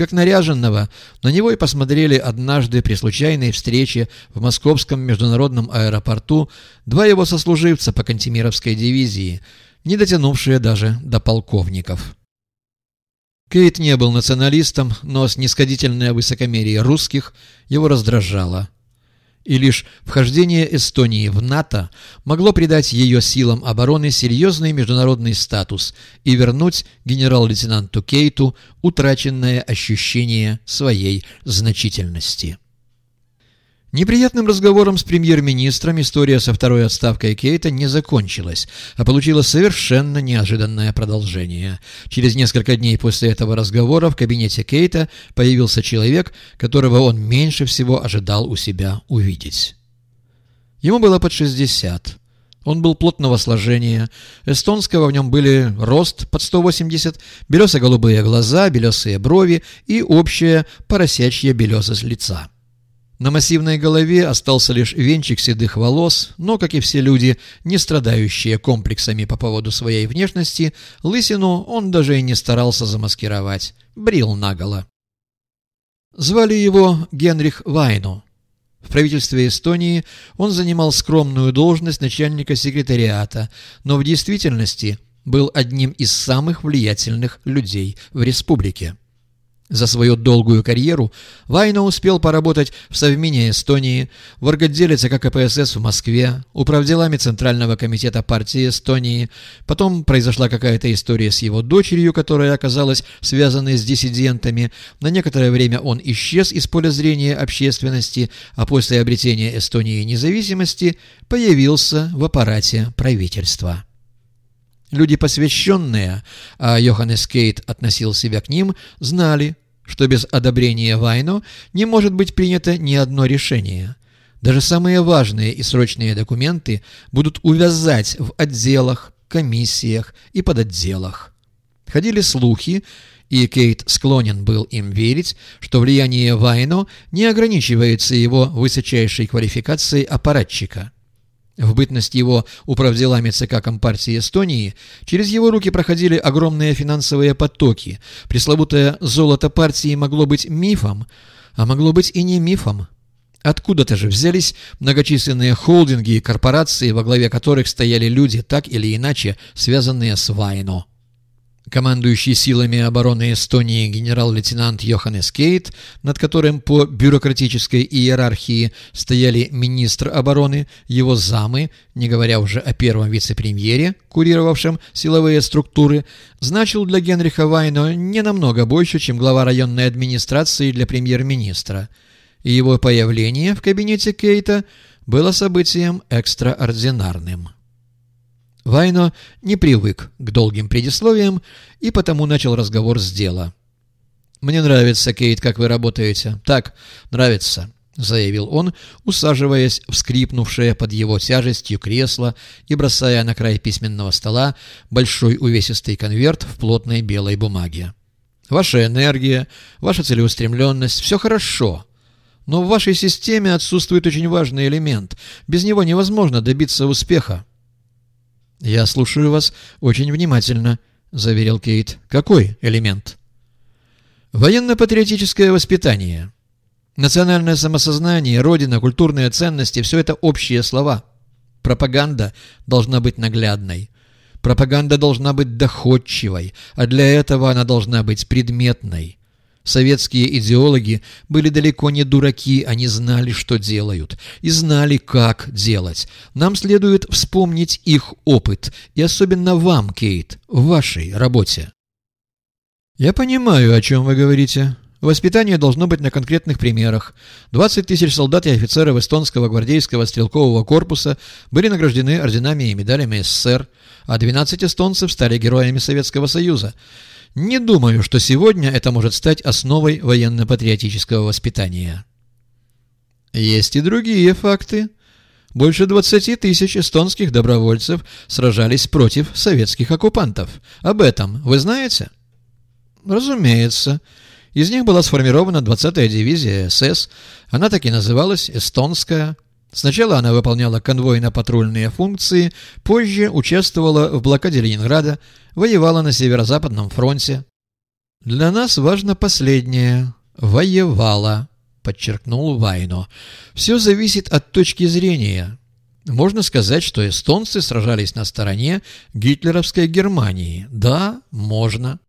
Как наряженного, на него и посмотрели однажды при случайной встрече в московском международном аэропорту два его сослуживца по Кантемировской дивизии, не дотянувшие даже до полковников. Кейт не был националистом, но снисходительное высокомерие русских его раздражало и лишь вхождение Эстонии в НАТО могло придать ее силам обороны серьезный международный статус и вернуть генерал-лейтенанту Кейту утраченное ощущение своей значительности. Неприятным разговором с премьер-министром история со второй отставкой Кейта не закончилась, а получила совершенно неожиданное продолжение. Через несколько дней после этого разговора в кабинете Кейта появился человек, которого он меньше всего ожидал у себя увидеть. Ему было под 60. Он был плотного сложения, эстонского в нем были рост под 180, белесо-голубые глаза, белесые брови и общая поросячья белесость лица. На массивной голове остался лишь венчик седых волос, но, как и все люди, не страдающие комплексами по поводу своей внешности, лысину он даже и не старался замаскировать, брил наголо. Звали его Генрих Вайну. В правительстве Эстонии он занимал скромную должность начальника секретариата, но в действительности был одним из самых влиятельных людей в республике. За свою долгую карьеру Вайна успел поработать в Совмине Эстонии, в орготделе ЦК КПСС в Москве, управделами Центрального комитета партии Эстонии. Потом произошла какая-то история с его дочерью, которая оказалась связанной с диссидентами. На некоторое время он исчез из поля зрения общественности, а после обретения Эстонии независимости появился в аппарате правительства. Люди посвященные, а Йоханнес Кейт относил себя к ним, знали, что без одобрения Вайно не может быть принято ни одно решение. Даже самые важные и срочные документы будут увязать в отделах, комиссиях и подотделах. Ходили слухи, и Кейт склонен был им верить, что влияние Вайно не ограничивается его высочайшей квалификацией аппаратчика – в бытность его управделами ЦК Компартии Эстонии через его руки проходили огромные финансовые потоки. Пресловутое «золото партии» могло быть мифом, а могло быть и не мифом. Откуда-то же взялись многочисленные холдинги и корпорации, во главе которых стояли люди, так или иначе связанные с Вайно. Командующий силами обороны Эстонии генерал-лейтенант Йоханнес Кейт, над которым по бюрократической иерархии стояли министр обороны, его замы, не говоря уже о первом вице-премьере, курировавшем силовые структуры, значил для Генриха Вайно не намного больше, чем глава районной администрации для премьер-министра. Его появление в кабинете Кейта было событием экстраординарным. Вайно не привык к долгим предисловиям и потому начал разговор с дела. «Мне нравится, Кейт, как вы работаете. Так, нравится», — заявил он, усаживаясь в скрипнувшее под его тяжестью кресло и бросая на край письменного стола большой увесистый конверт в плотной белой бумаге. «Ваша энергия, ваша целеустремленность — все хорошо». Но в вашей системе отсутствует очень важный элемент. Без него невозможно добиться успеха. «Я слушаю вас очень внимательно», — заверил Кейт. «Какой элемент?» «Военно-патриотическое воспитание. Национальное самосознание, родина, культурные ценности — все это общие слова. Пропаганда должна быть наглядной. Пропаганда должна быть доходчивой, а для этого она должна быть предметной. Советские идеологи были далеко не дураки, они знали, что делают, и знали, как делать. Нам следует вспомнить их опыт, и особенно вам, Кейт, в вашей работе. «Я понимаю, о чем вы говорите. Воспитание должно быть на конкретных примерах. 20 тысяч солдат и офицеров эстонского гвардейского стрелкового корпуса были награждены орденами и медалями СССР, а 12 эстонцев стали героями Советского Союза. Не думаю, что сегодня это может стать основой военно-патриотического воспитания. Есть и другие факты. Больше 20 тысяч эстонских добровольцев сражались против советских оккупантов. Об этом вы знаете? Разумеется. Из них была сформирована 20-я дивизия СС. Она так и называлась «Эстонская». Сначала она выполняла конвойно-патрульные функции, позже участвовала в блокаде Ленинграда, воевала на Северо-Западном фронте. «Для нас важно последнее. Воевала», — подчеркнул Вайно. «Все зависит от точки зрения. Можно сказать, что эстонцы сражались на стороне гитлеровской Германии. Да, можно.